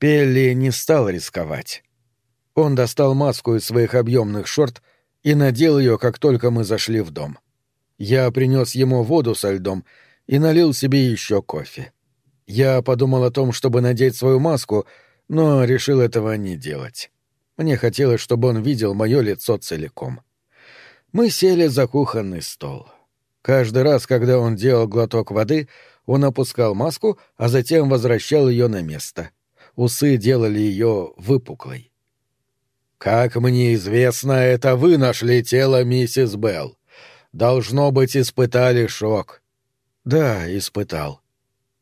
Пелли не стал рисковать. Он достал маску из своих объемных шорт и надел ее, как только мы зашли в дом. Я принес ему воду со льдом и налил себе еще кофе. Я подумал о том, чтобы надеть свою маску, но решил этого не делать. Мне хотелось, чтобы он видел мое лицо целиком. Мы сели за кухонный стол. Каждый раз, когда он делал глоток воды, он опускал маску, а затем возвращал ее на место. Усы делали ее выпуклой. «Как мне известно, это вы нашли тело миссис Белл. Должно быть, испытали шок». «Да, испытал».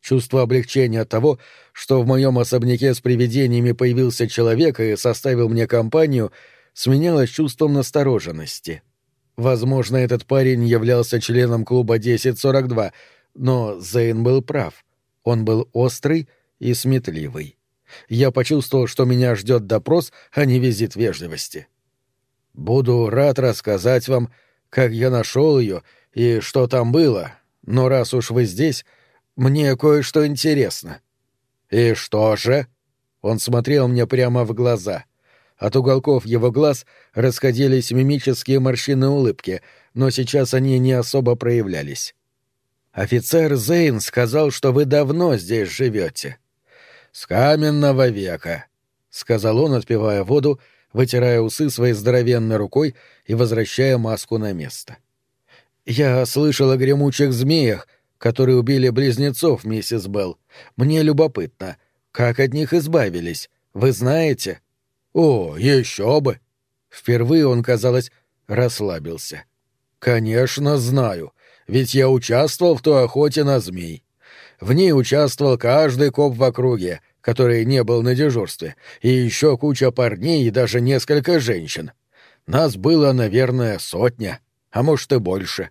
Чувство облегчения от того, что в моем особняке с привидениями появился человек и составил мне компанию, сменялось чувством настороженности. Возможно, этот парень являлся членом клуба 1042, но Зейн был прав. Он был острый и сметливый. Я почувствовал, что меня ждет допрос, а не визит вежливости. Буду рад рассказать вам, как я нашел ее и что там было, но раз уж вы здесь, мне кое-что интересно. И что же? Он смотрел мне прямо в глаза. От уголков его глаз расходились мимические морщины улыбки, но сейчас они не особо проявлялись. Офицер Зейн сказал, что вы давно здесь живете. С каменного века, сказал он, отпивая воду, вытирая усы своей здоровенной рукой и возвращая маску на место. Я слышал о гремучих змеях, которые убили близнецов, миссис Белл. Мне любопытно, как от них избавились. Вы знаете? О, еще бы! Впервые он, казалось, расслабился. Конечно, знаю ведь я участвовал в той охоте на змей. В ней участвовал каждый коп в округе, который не был на дежурстве, и еще куча парней и даже несколько женщин. Нас было, наверное, сотня, а может и больше.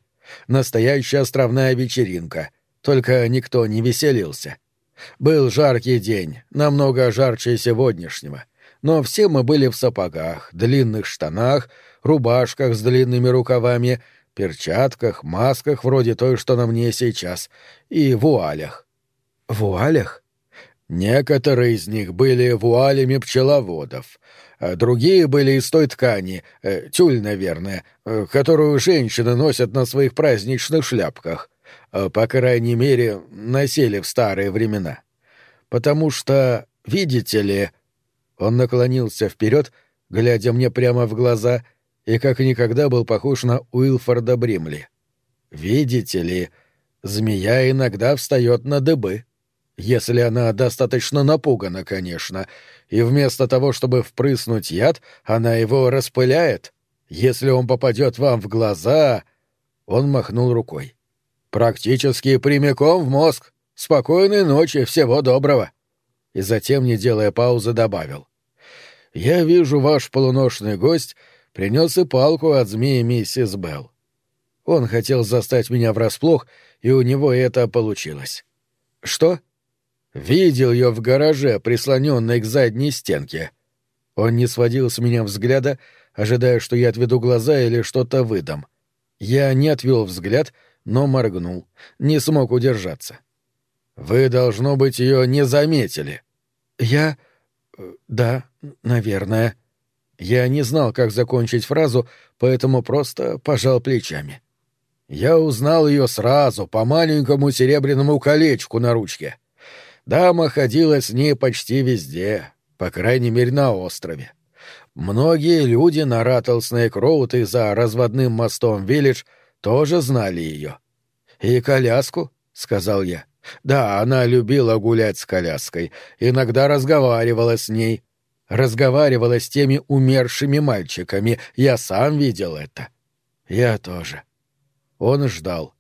Настоящая островная вечеринка, только никто не веселился. Был жаркий день, намного жарче сегодняшнего, но все мы были в сапогах, длинных штанах, рубашках с длинными рукавами — перчатках, масках вроде той, что на мне сейчас, и вуалях. Вуалях? Некоторые из них были вуалями пчеловодов, а другие были из той ткани, э, тюль, наверное, э, которую женщины носят на своих праздничных шляпках, э, по крайней мере, носили в старые времена. Потому что, видите ли, он наклонился вперед, глядя мне прямо в глаза — и как никогда был похож на Уилфорда Бримли. «Видите ли, змея иногда встает на дыбы. Если она достаточно напугана, конечно, и вместо того, чтобы впрыснуть яд, она его распыляет. Если он попадет вам в глаза...» Он махнул рукой. «Практически прямиком в мозг. Спокойной ночи, всего доброго!» И затем, не делая паузы, добавил. «Я вижу, ваш полуношный гость — принес и палку от змеи миссис Белл. Он хотел застать меня врасплох, и у него это получилось. Что? Видел ее в гараже, прислоненной к задней стенке. Он не сводил с меня взгляда, ожидая, что я отведу глаза или что-то выдам. Я не отвел взгляд, но моргнул, не смог удержаться. Вы, должно быть, ее не заметили. Я... Э, да, наверное. Я не знал, как закончить фразу, поэтому просто пожал плечами. Я узнал ее сразу по маленькому серебряному колечку на ручке. Дама ходила с ней почти везде, по крайней мере, на острове. Многие люди на Раттлснейк-Роуд и за разводным мостом Виллидж тоже знали ее. «И коляску?» — сказал я. «Да, она любила гулять с коляской, иногда разговаривала с ней, разговаривала с теми умершими мальчиками. Я сам видел это. Я тоже. Он ждал.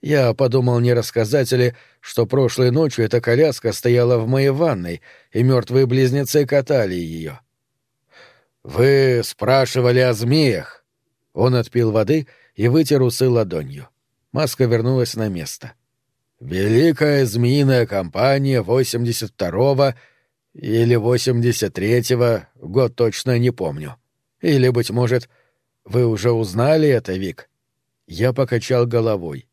Я подумал, не рассказать ли, что прошлой ночью эта коляска стояла в моей ванной, и мертвые близнецы катали ее. «Вы спрашивали о змеях?» Он отпил воды и вытер усы ладонью. Маска вернулась на место. «Великая змеиная компания 82-го или восемьдесят третьего, год точно не помню. Или, быть может, вы уже узнали это, Вик? Я покачал головой.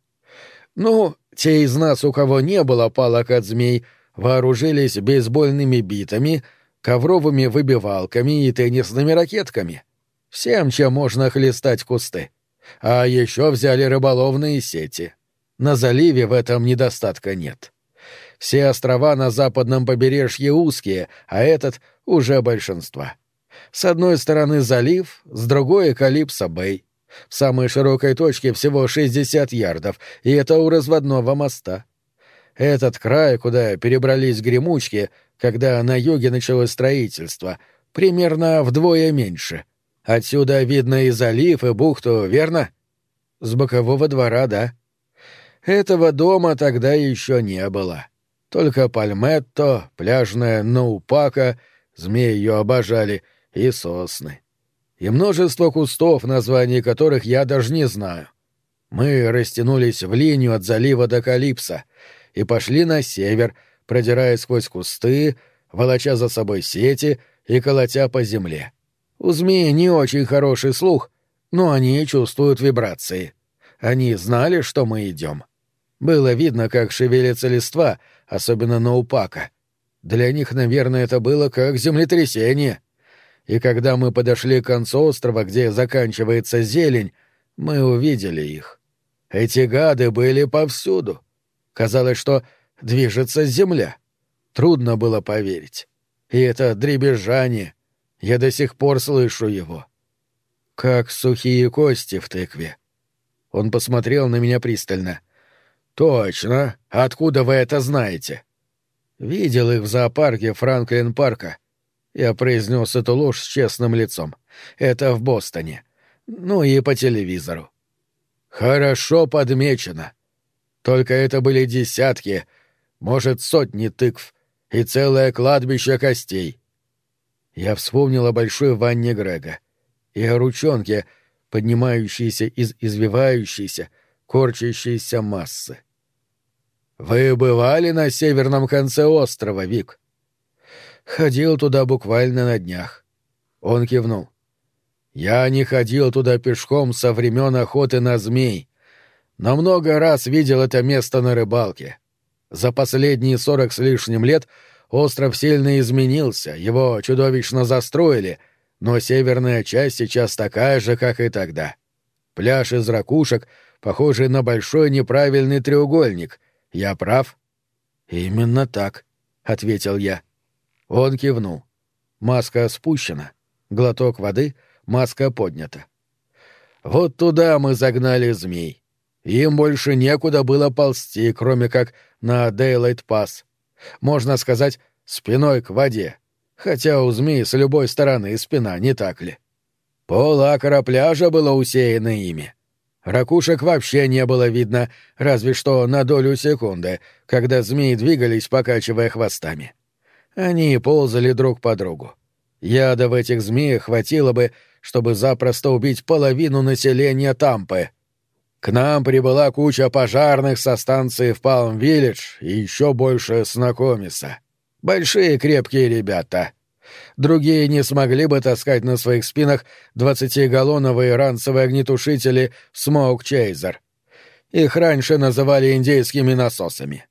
Ну, те из нас, у кого не было палок от змей, вооружились бейсбольными битами, ковровыми выбивалками и теннисными ракетками. Всем, чем можно хлестать кусты. А еще взяли рыболовные сети. На заливе в этом недостатка нет. Все острова на западном побережье узкие, а этот — уже большинство. С одной стороны залив, с другой — Калипсо-Бэй. В самой широкой точке всего 60 ярдов, и это у разводного моста. Этот край, куда перебрались гремучки, когда на юге началось строительство, примерно вдвое меньше. Отсюда видно и залив, и бухту, верно? С бокового двора, да. Этого дома тогда еще не было. Только пальметто, пляжная наупака, змеи ее обожали, и сосны. И множество кустов, названий которых я даже не знаю. Мы растянулись в линию от залива до Калипса и пошли на север, продираясь сквозь кусты, волоча за собой сети и колотя по земле. У змеи не очень хороший слух, но они чувствуют вибрации. Они знали, что мы идем. Было видно, как шевелится листва, особенно на упака. Для них, наверное, это было как землетрясение. И когда мы подошли к концу острова, где заканчивается зелень, мы увидели их. Эти гады были повсюду. Казалось, что движется земля. Трудно было поверить. И это дребезжание. Я до сих пор слышу его. Как сухие кости в тыкве. Он посмотрел на меня пристально. «Точно. Откуда вы это знаете?» «Видел их в зоопарке Франклин-парка». Я произнес эту ложь с честным лицом. «Это в Бостоне. Ну и по телевизору». «Хорошо подмечено. Только это были десятки, может, сотни тыкв и целое кладбище костей». Я вспомнил о большой ванне Грега и о ручонке, поднимающейся из извивающейся, корчащейся массы. «Вы бывали на северном конце острова, Вик?» «Ходил туда буквально на днях». Он кивнул. «Я не ходил туда пешком со времен охоты на змей, но много раз видел это место на рыбалке. За последние сорок с лишним лет остров сильно изменился, его чудовищно застроили, но северная часть сейчас такая же, как и тогда. Пляж из ракушек, похожий на большой неправильный треугольник — я прав? Именно так, ответил я. Он кивнул. Маска спущена. Глоток воды, маска поднята. Вот туда мы загнали змей. Им больше некуда было ползти, кроме как на Дейлайт Пас. Можно сказать, спиной к воде. Хотя у змей с любой стороны спина, не так ли? Пол акра пляжа было усеяно ими. Ракушек вообще не было видно, разве что на долю секунды, когда змеи двигались, покачивая хвостами. Они ползали друг по другу. Яда в этих змеях хватило бы, чтобы запросто убить половину населения Тампы. К нам прибыла куча пожарных со станции в Палм-Виллидж и еще больше с. Большие крепкие ребята — Другие не смогли бы таскать на своих спинах двадцатигаллоновые ранцевые огнетушители «Смоук Чейзер». Их раньше называли индейскими насосами.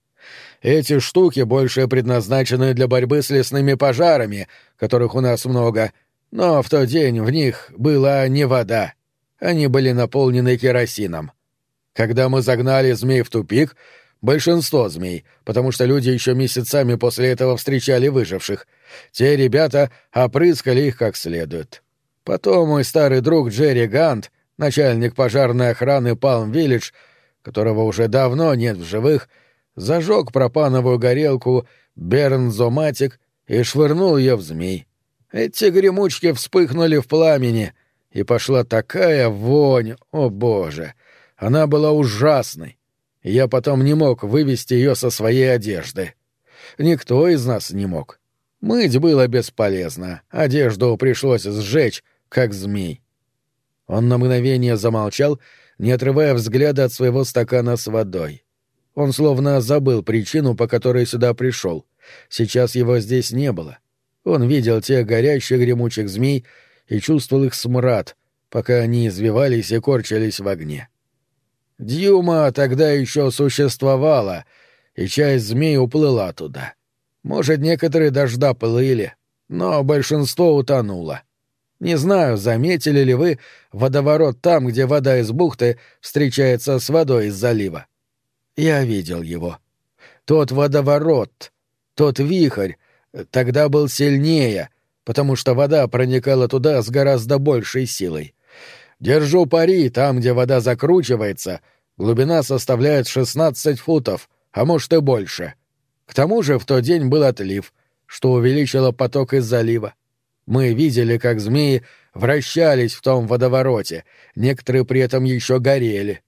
Эти штуки больше предназначены для борьбы с лесными пожарами, которых у нас много, но в тот день в них была не вода. Они были наполнены керосином. Когда мы загнали змей в тупик, большинство змей, потому что люди еще месяцами после этого встречали выживших, те ребята опрыскали их как следует. Потом мой старый друг Джерри Гант, начальник пожарной охраны Палм-Виллидж, которого уже давно нет в живых, зажег пропановую горелку Бернзоматик и швырнул ее в змей. Эти гремучки вспыхнули в пламени, и пошла такая вонь, о боже! Она была ужасной. Я потом не мог вывести ее со своей одежды. Никто из нас не мог. Мыть было бесполезно, одежду пришлось сжечь, как змей. Он на мгновение замолчал, не отрывая взгляда от своего стакана с водой. Он словно забыл причину, по которой сюда пришел. Сейчас его здесь не было. Он видел тех горящих гремучих змей и чувствовал их смрад, пока они извивались и корчились в огне. Дьюма тогда еще существовала, и часть змей уплыла туда. Может, некоторые дожда плыли, но большинство утонуло. Не знаю, заметили ли вы водоворот там, где вода из бухты встречается с водой из залива. Я видел его. Тот водоворот, тот вихрь, тогда был сильнее, потому что вода проникала туда с гораздо большей силой. Держу пари, там, где вода закручивается, глубина составляет 16 футов, а может и больше. К тому же в тот день был отлив, что увеличило поток из залива. Мы видели, как змеи вращались в том водовороте, некоторые при этом еще горели.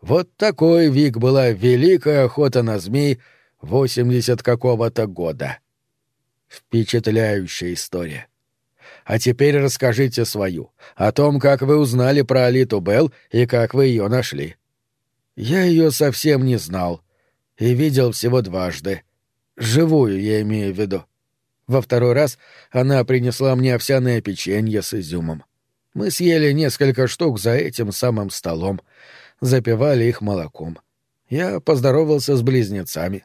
Вот такой вик была великая охота на змей восемьдесят какого-то года. Впечатляющая история. А теперь расскажите свою, о том, как вы узнали про Алиту Белл и как вы ее нашли. Я ее совсем не знал и видел всего дважды. Живую я имею в виду. Во второй раз она принесла мне овсяное печенье с изюмом. Мы съели несколько штук за этим самым столом, запивали их молоком. Я поздоровался с близнецами.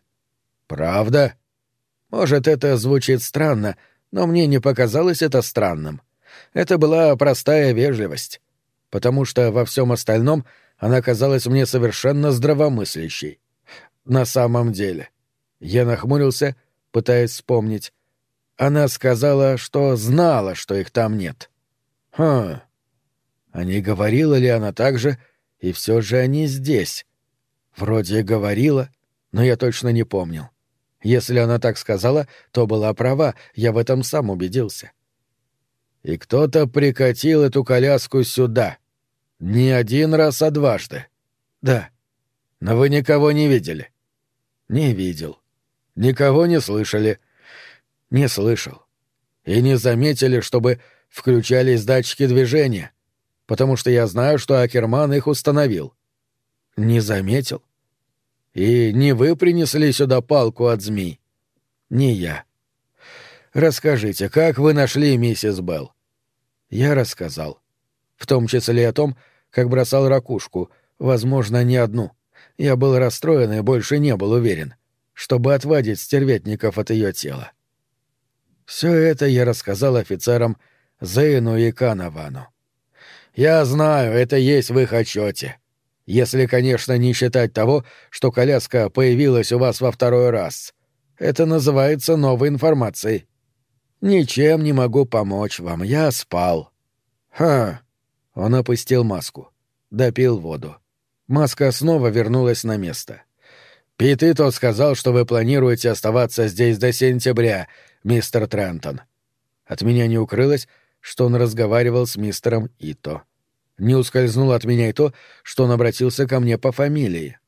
«Правда?» Может, это звучит странно, но мне не показалось это странным. Это была простая вежливость, потому что во всем остальном она казалась мне совершенно здравомыслящей. На самом деле. Я нахмурился, пытаясь вспомнить. Она сказала, что знала, что их там нет. Хм. А не говорила ли она так же, и все же они здесь? Вроде говорила, но я точно не помнил. Если она так сказала, то была права, я в этом сам убедился. И кто-то прикатил эту коляску сюда. Не один раз, а дважды. Да. Но вы никого не видели? Не видел. Никого не слышали? Не слышал. И не заметили, чтобы включались датчики движения, потому что я знаю, что Акерман их установил. Не заметил. И не вы принесли сюда палку от змей? Не я. Расскажите, как вы нашли миссис Белл? Я рассказал. В том числе о том, как бросал ракушку, возможно, не одну. Я был расстроен и больше не был уверен, чтобы отвадить стерветников от ее тела. Все это я рассказал офицерам Зейну и Канавану. «Я знаю, это есть в их отчете. Если, конечно, не считать того, что коляска появилась у вас во второй раз. Это называется новой информацией. Ничем не могу помочь вам, я спал. Ха. Он опустил маску. Допил воду. Маска снова вернулась на место. Пит и тот сказал, что вы планируете оставаться здесь до сентября, мистер Трентон. От меня не укрылось, что он разговаривал с мистером Ито. Не ускользнуло от меня и то, что он обратился ко мне по фамилии.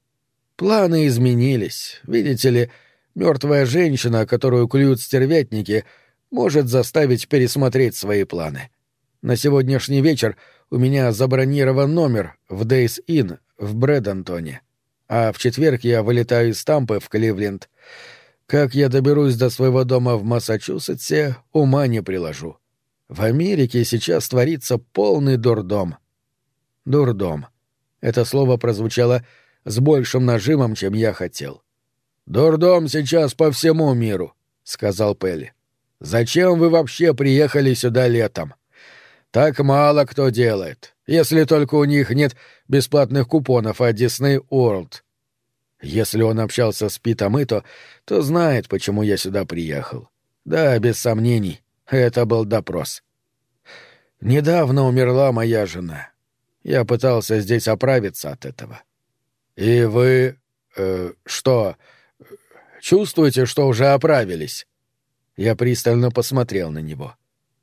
Планы изменились. Видите ли, мертвая женщина, которую клюют стервятники, может заставить пересмотреть свои планы. На сегодняшний вечер у меня забронирован номер в Дейс Inn в Брэдантоне, а в четверг я вылетаю из Тампы в Кливленд. Как я доберусь до своего дома в Массачусетсе, ума не приложу. В Америке сейчас творится полный дурдом. Дурдом. Это слово прозвучало с большим нажимом, чем я хотел. «Дурдом сейчас по всему миру», — сказал Пелли. «Зачем вы вообще приехали сюда летом? Так мало кто делает, если только у них нет бесплатных купонов от Disney World. Если он общался с Питом Ито, то знает, почему я сюда приехал. Да, без сомнений, это был допрос. Недавно умерла моя жена. Я пытался здесь оправиться от этого. И вы... Э, что... Чувствуете, что уже оправились?» Я пристально посмотрел на него.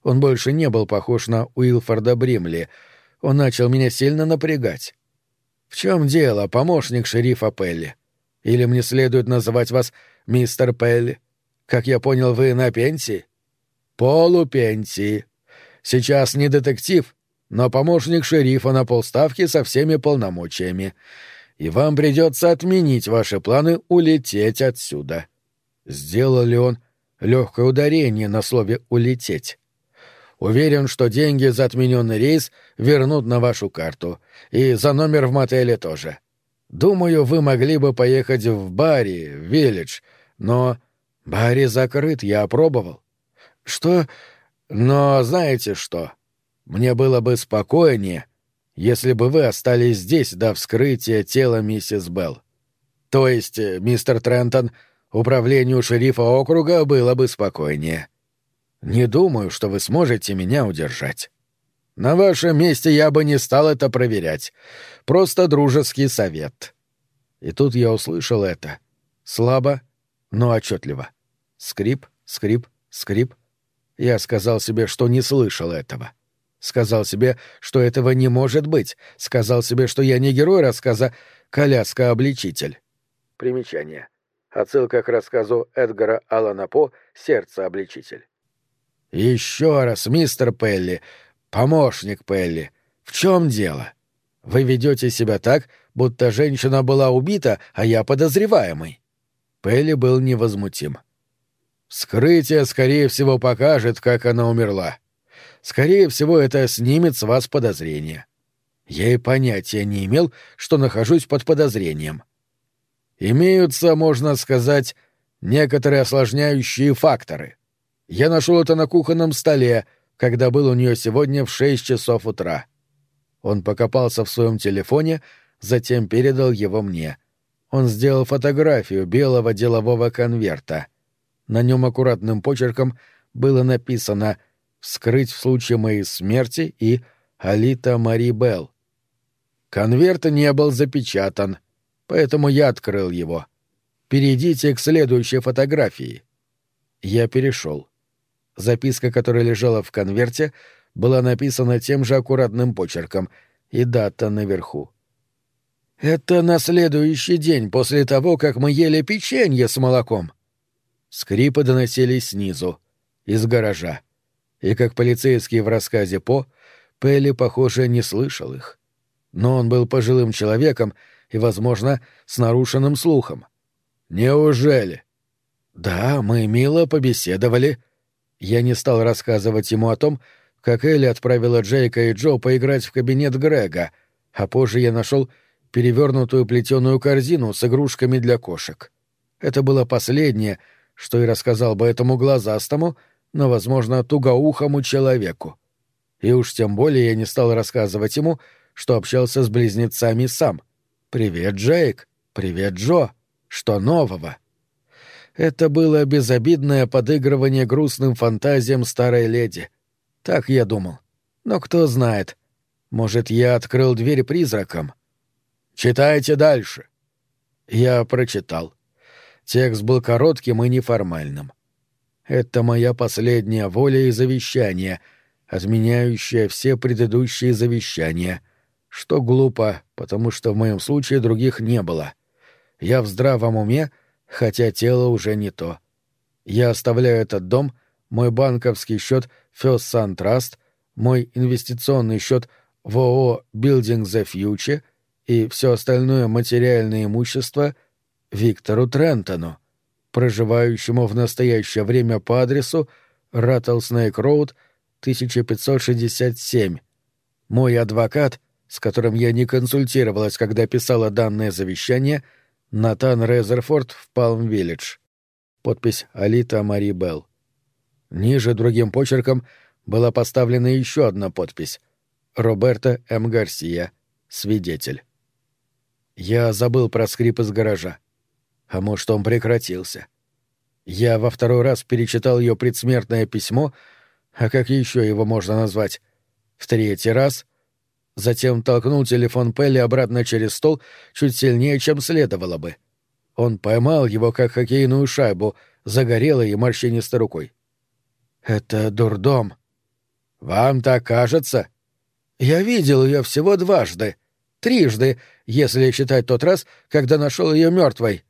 Он больше не был похож на Уилфорда Бримли. Он начал меня сильно напрягать. «В чем дело, помощник шерифа Пелли? Или мне следует называть вас мистер Пелли? Как я понял, вы на пенсии?» «Полупенсии. Сейчас не детектив, но помощник шерифа на полставки со всеми полномочиями. И вам придется отменить ваши планы улететь отсюда. Сделал ли он легкое ударение на слове «улететь»? Уверен, что деньги за отмененный рейс вернут на вашу карту. И за номер в мотеле тоже. Думаю, вы могли бы поехать в Барри, в Виллидж, но... Барри закрыт, я опробовал. Что? Но знаете что? Мне было бы спокойнее, если бы вы остались здесь до вскрытия тела миссис Белл. То есть, э, мистер Трентон, управлению шерифа округа было бы спокойнее. Не думаю, что вы сможете меня удержать. На вашем месте я бы не стал это проверять. Просто дружеский совет. И тут я услышал это. Слабо, но отчетливо. Скрип, скрип, скрип. Я сказал себе, что не слышал этого. Сказал себе, что этого не может быть. Сказал себе, что я не герой рассказа «Коляска-обличитель». Примечание. Отсылка к рассказу Эдгара Аллана По «Сердце-обличитель». «Еще раз, мистер Пелли, помощник Пелли, в чем дело? Вы ведете себя так, будто женщина была убита, а я подозреваемый». Пелли был невозмутим. «Вскрытие, скорее всего, покажет, как она умерла. Скорее всего, это снимет с вас подозрение. Я и понятия не имел, что нахожусь под подозрением. Имеются, можно сказать, некоторые осложняющие факторы. Я нашел это на кухонном столе, когда был у нее сегодня в шесть часов утра. Он покопался в своем телефоне, затем передал его мне. Он сделал фотографию белого делового конверта. На нем аккуратным почерком было написано «Вскрыть в случае моей смерти» и «Алита Мари Белл». Конверт не был запечатан, поэтому я открыл его. Перейдите к следующей фотографии. Я перешел. Записка, которая лежала в конверте, была написана тем же аккуратным почерком, и дата наверху. «Это на следующий день после того, как мы ели печенье с молоком». Скрипы доносились снизу, из гаража. И как полицейский в рассказе По, Пелли, похоже, не слышал их. Но он был пожилым человеком и, возможно, с нарушенным слухом. «Неужели?» «Да, мы мило побеседовали», я не стал рассказывать ему о том, как Элли отправила Джейка и Джо поиграть в кабинет Грега, а позже я нашел перевернутую плетеную корзину с игрушками для кошек. Это было последнее, что и рассказал бы этому глазастому, но, возможно, тугоухому человеку. И уж тем более я не стал рассказывать ему, что общался с близнецами сам. «Привет, Джейк! Привет, Джо! Что нового?» Это было безобидное подыгрывание грустным фантазиям старой леди. Так я думал. Но кто знает. Может, я открыл дверь призракам? Читайте дальше. Я прочитал. Текст был коротким и неформальным. Это моя последняя воля и завещание, отменяющая все предыдущие завещания. Что глупо, потому что в моем случае других не было. Я в здравом уме хотя тело уже не то. Я оставляю этот дом, мой банковский счет First Sun Trust, мой инвестиционный счет в ООО Building the Future и все остальное материальное имущество Виктору Трентону, проживающему в настоящее время по адресу Rattlesnake Road, 1567. Мой адвокат, с которым я не консультировалась, когда писала данное завещание — Натан Резерфорд в Палм-Виллидж. Подпись Алита Мари Белл. Ниже другим почерком была поставлена еще одна подпись. Роберто М. Гарсия, свидетель. Я забыл про скрип из гаража. А может, он прекратился. Я во второй раз перечитал ее предсмертное письмо, а как еще его можно назвать? В третий раз затем толкнул телефон Пелли обратно через стол чуть сильнее, чем следовало бы. Он поймал его, как хоккейную шайбу, загорелой и морщинистой рукой. «Это дурдом». «Вам так кажется?» «Я видел ее всего дважды. Трижды, если считать тот раз, когда нашел ее мертвой».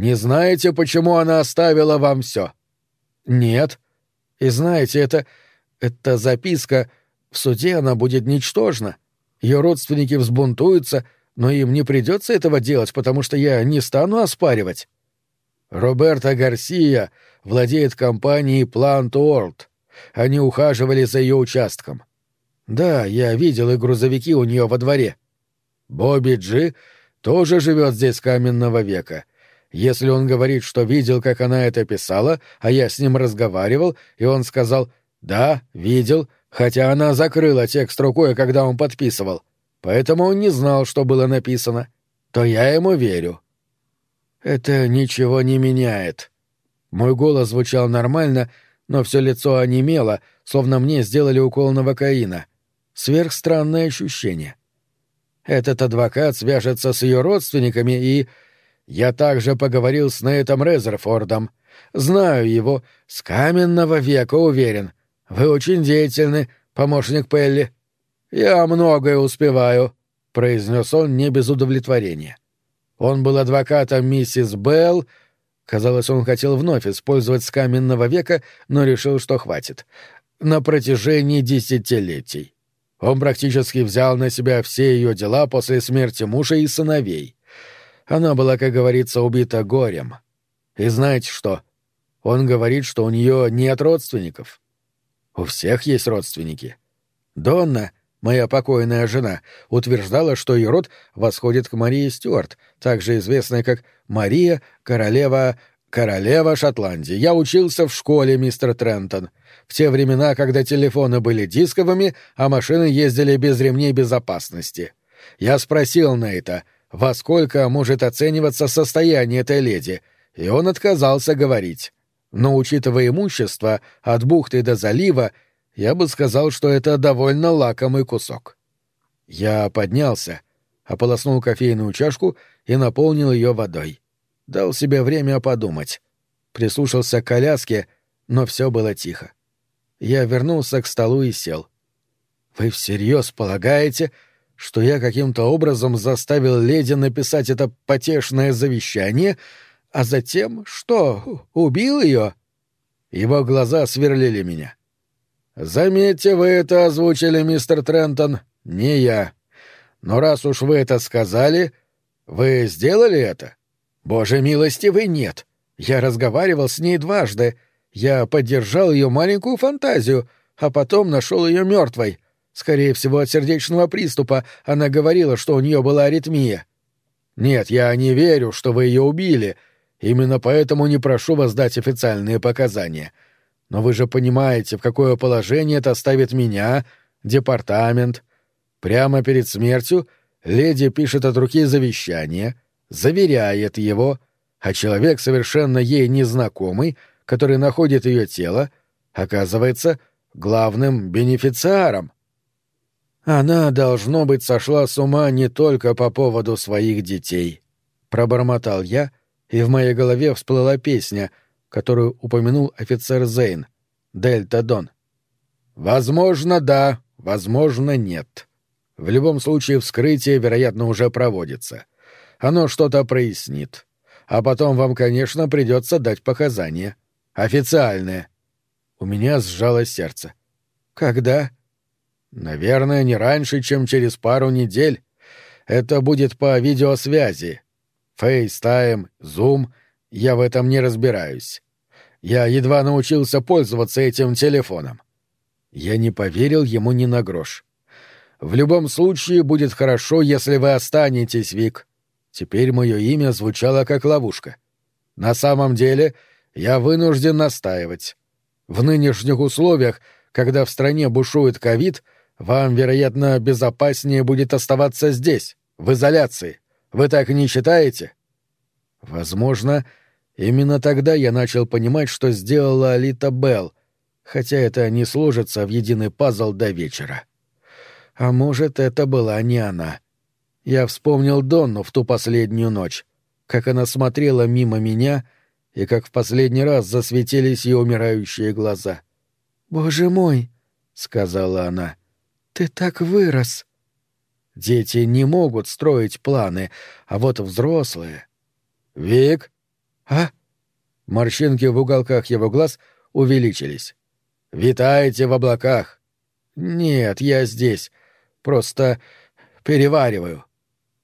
«Не знаете, почему она оставила вам все?» «Нет. И знаете, это... это записка в суде она будет ничтожна. Ее родственники взбунтуются, но им не придется этого делать, потому что я не стану оспаривать. Роберта Гарсия владеет компанией Plant World. Они ухаживали за ее участком. Да, я видел и грузовики у нее во дворе. Бобби Джи тоже живет здесь каменного века. Если он говорит, что видел, как она это писала, а я с ним разговаривал, и он сказал «да, видел», хотя она закрыла текст рукой, когда он подписывал, поэтому он не знал, что было написано, то я ему верю. Это ничего не меняет. Мой голос звучал нормально, но все лицо онемело, словно мне сделали укол новокаина. Сверхстранное ощущение. Этот адвокат свяжется с ее родственниками и... Я также поговорил с Нейтом Резерфордом. Знаю его. С каменного века уверен. Вы очень деятельны, помощник Пелли. Я многое успеваю, — произнес он не без удовлетворения. Он был адвокатом миссис Белл. Казалось, он хотел вновь использовать с каменного века, но решил, что хватит. На протяжении десятилетий. Он практически взял на себя все ее дела после смерти мужа и сыновей. Она была, как говорится, убита горем. И знаете что? Он говорит, что у нее нет родственников. У всех есть родственники. Донна, моя покойная жена, утверждала, что ее род восходит к Марии Стюарт, также известной как Мария, королева... королева Шотландии. Я учился в школе, мистер Трентон. В те времена, когда телефоны были дисковыми, а машины ездили без ремней безопасности. Я спросил Нейта — во сколько может оцениваться состояние этой леди, и он отказался говорить. Но, учитывая имущество, от бухты до залива, я бы сказал, что это довольно лакомый кусок. Я поднялся, ополоснул кофейную чашку и наполнил ее водой. Дал себе время подумать. Прислушался к коляске, но все было тихо. Я вернулся к столу и сел. «Вы всерьез полагаете, что я каким-то образом заставил леди написать это потешное завещание, а затем что, убил ее? Его глаза сверлили меня. Заметьте, вы это озвучили, мистер Трентон, не я. Но раз уж вы это сказали, вы сделали это? Боже милости, вы нет. Я разговаривал с ней дважды. Я поддержал ее маленькую фантазию, а потом нашел ее мертвой. Скорее всего, от сердечного приступа. Она говорила, что у нее была аритмия. Нет, я не верю, что вы ее убили. Именно поэтому не прошу вас дать официальные показания. Но вы же понимаете, в какое положение это ставит меня, департамент. Прямо перед смертью леди пишет от руки завещание, заверяет его, а человек, совершенно ей незнакомый, который находит ее тело, оказывается главным бенефициаром. Она, должно быть, сошла с ума не только по поводу своих детей. Пробормотал я, и в моей голове всплыла песня, которую упомянул офицер Зейн. «Дельта Дон». «Возможно, да, возможно, нет. В любом случае, вскрытие, вероятно, уже проводится. Оно что-то прояснит. А потом вам, конечно, придется дать показания. Официальные». У меня сжалось сердце. «Когда?» Наверное, не раньше, чем через пару недель. Это будет по видеосвязи. FaceTime, Zoom, я в этом не разбираюсь. Я едва научился пользоваться этим телефоном. Я не поверил ему ни на грош. В любом случае будет хорошо, если вы останетесь, Вик. Теперь мое имя звучало как ловушка. На самом деле, я вынужден настаивать. В нынешних условиях, когда в стране бушует ковид, — вам, вероятно, безопаснее будет оставаться здесь, в изоляции. Вы так не считаете? Возможно, именно тогда я начал понимать, что сделала Алита Белл, хотя это не сложится в единый пазл до вечера. А может, это была не она. Я вспомнил Донну в ту последнюю ночь, как она смотрела мимо меня и как в последний раз засветились ее умирающие глаза. «Боже мой!» — сказала она. Ты так вырос. Дети не могут строить планы, а вот взрослые... Вик? А? Морщинки в уголках его глаз увеличились. Витаете в облаках. Нет, я здесь. Просто перевариваю.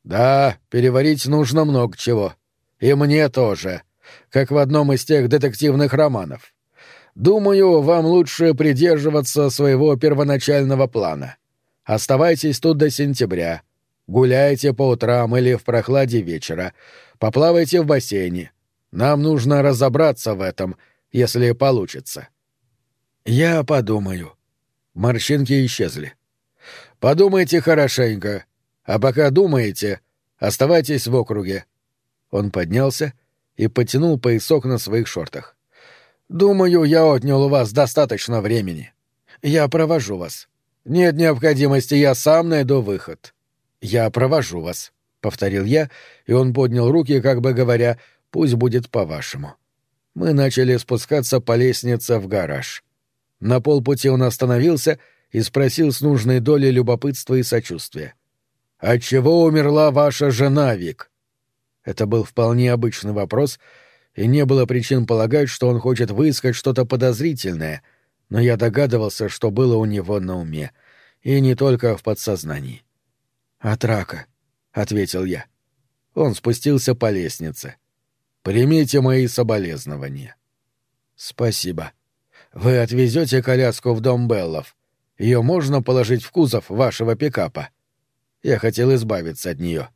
Да, переварить нужно много чего. И мне тоже. Как в одном из тех детективных романов. Думаю, вам лучше придерживаться своего первоначального плана. Оставайтесь тут до сентября. Гуляйте по утрам или в прохладе вечера. Поплавайте в бассейне. Нам нужно разобраться в этом, если получится. Я подумаю. Морщинки исчезли. Подумайте хорошенько. А пока думаете, оставайтесь в округе. Он поднялся и потянул поясок на своих шортах. Думаю, я отнял у вас достаточно времени. Я провожу вас. Нет необходимости, я сам найду выход. Я провожу вас, повторил я, и он поднял руки, как бы говоря, пусть будет по-вашему. Мы начали спускаться по лестнице в гараж. На полпути он остановился и спросил с нужной долей любопытства и сочувствия. «Отчего умерла ваша жена, Вик?» Это был вполне обычный вопрос, и не было причин полагать, что он хочет выискать что-то подозрительное, но я догадывался, что было у него на уме, и не только в подсознании. «От рака», — ответил я. Он спустился по лестнице. «Примите мои соболезнования». «Спасибо. Вы отвезете коляску в дом Беллов. Ее можно положить в кузов вашего пикапа?» Я хотел избавиться от нее.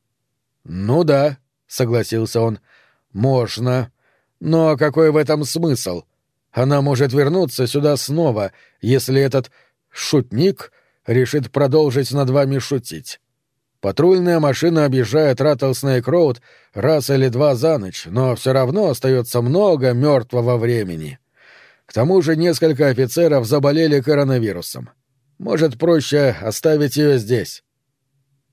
«Ну да», — согласился он, — «можно. Но какой в этом смысл? Она может вернуться сюда снова, если этот шутник решит продолжить над вами шутить. Патрульная машина объезжает Раттлснейк-Роуд раз или два за ночь, но все равно остается много мертвого времени. К тому же несколько офицеров заболели коронавирусом. Может, проще оставить ее здесь.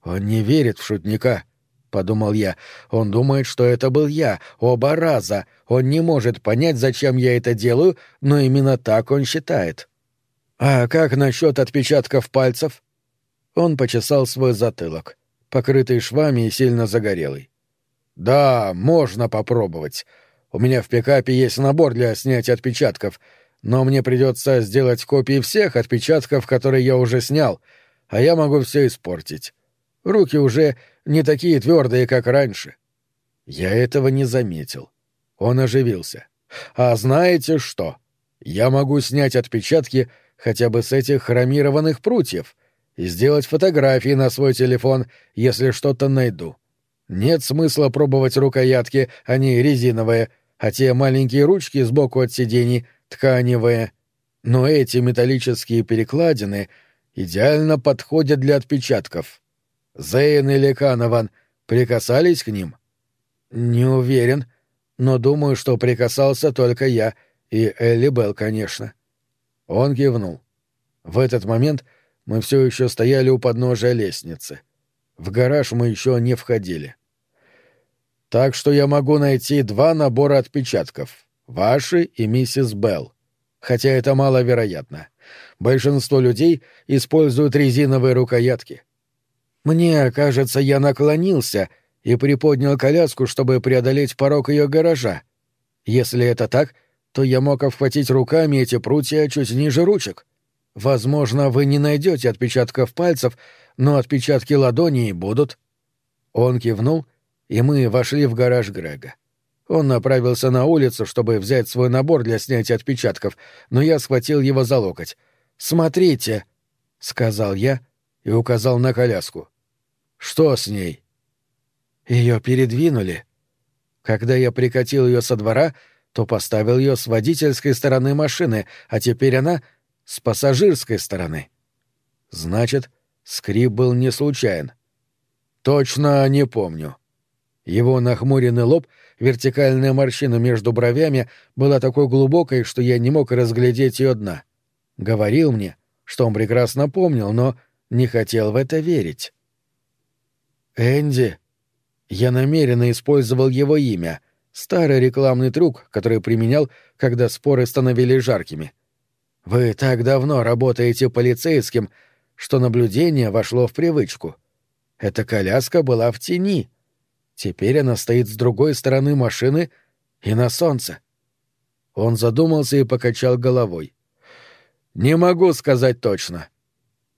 «Он не верит в шутника», — подумал я. «Он думает, что это был я, оба раза. Он не может понять, зачем я это делаю, но именно так он считает». «А как насчет отпечатков пальцев?» Он почесал свой затылок, покрытый швами и сильно загорелый. «Да, можно попробовать. У меня в пикапе есть набор для снятия отпечатков, но мне придется сделать копии всех отпечатков, которые я уже снял, а я могу все испортить. Руки уже не такие твердые, как раньше. Я этого не заметил. Он оживился. А знаете что? Я могу снять отпечатки хотя бы с этих хромированных прутьев и сделать фотографии на свой телефон, если что-то найду. Нет смысла пробовать рукоятки, они резиновые, а те маленькие ручки сбоку от сидений — тканевые. Но эти металлические перекладины идеально подходят для отпечатков. Зейн или Канован прикасались к ним? Не уверен, но думаю, что прикасался только я и Элли Белл, конечно. Он кивнул. В этот момент мы все еще стояли у подножия лестницы. В гараж мы еще не входили. Так что я могу найти два набора отпечатков. Ваши и миссис Белл. Хотя это маловероятно. Большинство людей используют резиновые рукоятки. Мне кажется, я наклонился и приподнял коляску, чтобы преодолеть порог ее гаража. Если это так, то я мог обхватить руками эти прутья чуть ниже ручек. Возможно, вы не найдете отпечатков пальцев, но отпечатки ладоней будут. Он кивнул, и мы вошли в гараж Грега. Он направился на улицу, чтобы взять свой набор для снятия отпечатков, но я схватил его за локоть. «Смотрите!» — сказал я и указал на коляску. Что с ней? Ее передвинули. Когда я прикатил ее со двора, то поставил ее с водительской стороны машины, а теперь она с пассажирской стороны. Значит, скрип был не случайен. Точно не помню. Его нахмуренный лоб, вертикальная морщина между бровями была такой глубокой, что я не мог разглядеть ее дна. Говорил мне, что он прекрасно помнил, но не хотел в это верить. «Энди». Я намеренно использовал его имя, старый рекламный трюк, который применял, когда споры становились жаркими. «Вы так давно работаете полицейским, что наблюдение вошло в привычку. Эта коляска была в тени. Теперь она стоит с другой стороны машины и на солнце». Он задумался и покачал головой. «Не могу сказать точно.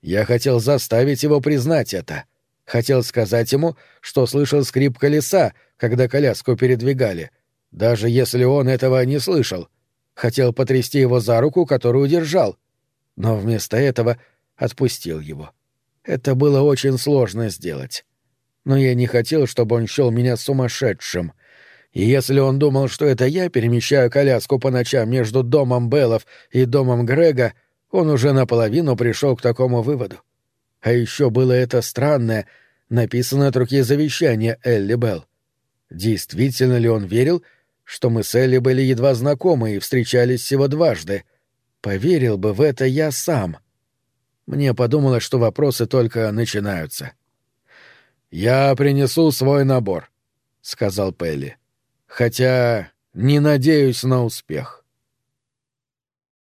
Я хотел заставить его признать это. Хотел сказать ему, что слышал скрип колеса, когда коляску передвигали, даже если он этого не слышал. Хотел потрясти его за руку, которую держал. Но вместо этого отпустил его. Это было очень сложно сделать. Но я не хотел, чтобы он счел меня сумасшедшим. И если он думал, что это я перемещаю коляску по ночам между домом Беллов и домом Грега, он уже наполовину пришел к такому выводу. А еще было это странное, написанное от руки завещание Элли Белл. Действительно ли он верил, что мы с Элли были едва знакомы и встречались всего дважды? Поверил бы в это я сам. Мне подумалось, что вопросы только начинаются. «Я принесу свой набор», — сказал Пелли. «Хотя не надеюсь на успех».